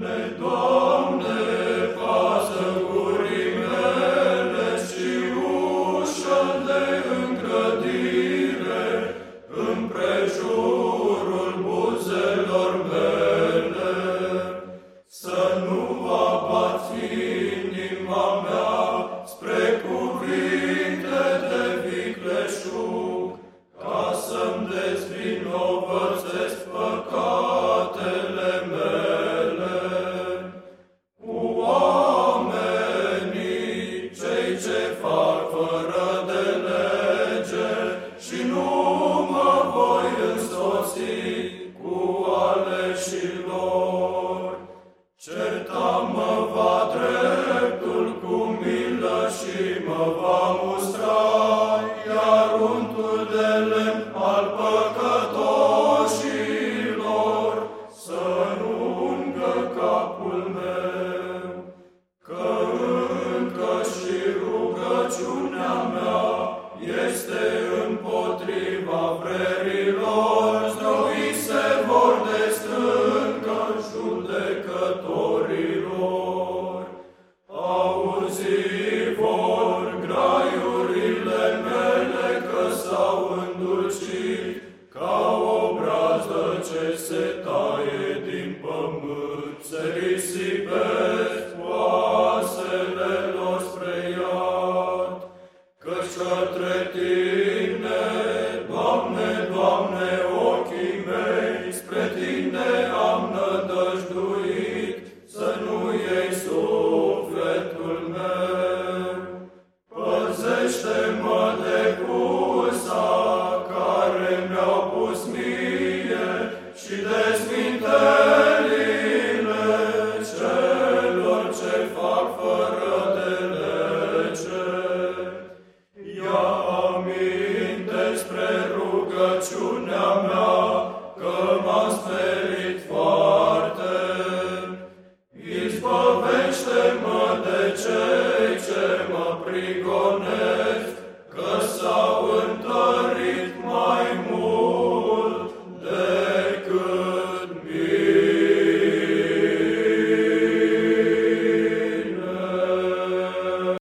Let go. și nu mă voi însoți cu aleșilor. Certa mă va dreptul cu milă și mă va musta. se taie din pământ, se risipesc oasele lor spre iad, căci către Tine, Doamne, Doamne, ochii mei spre Tine am nădăjduit, să nu iei sufletul meu. Păzește-mă de cursa care mi-a pus mie, și de sfintelile celor ce fac fără de lege. Ia aminte spre rugăciunea mea, că m-am sperit foarte. Izbăvește-mă de cei ce mă prigonesc,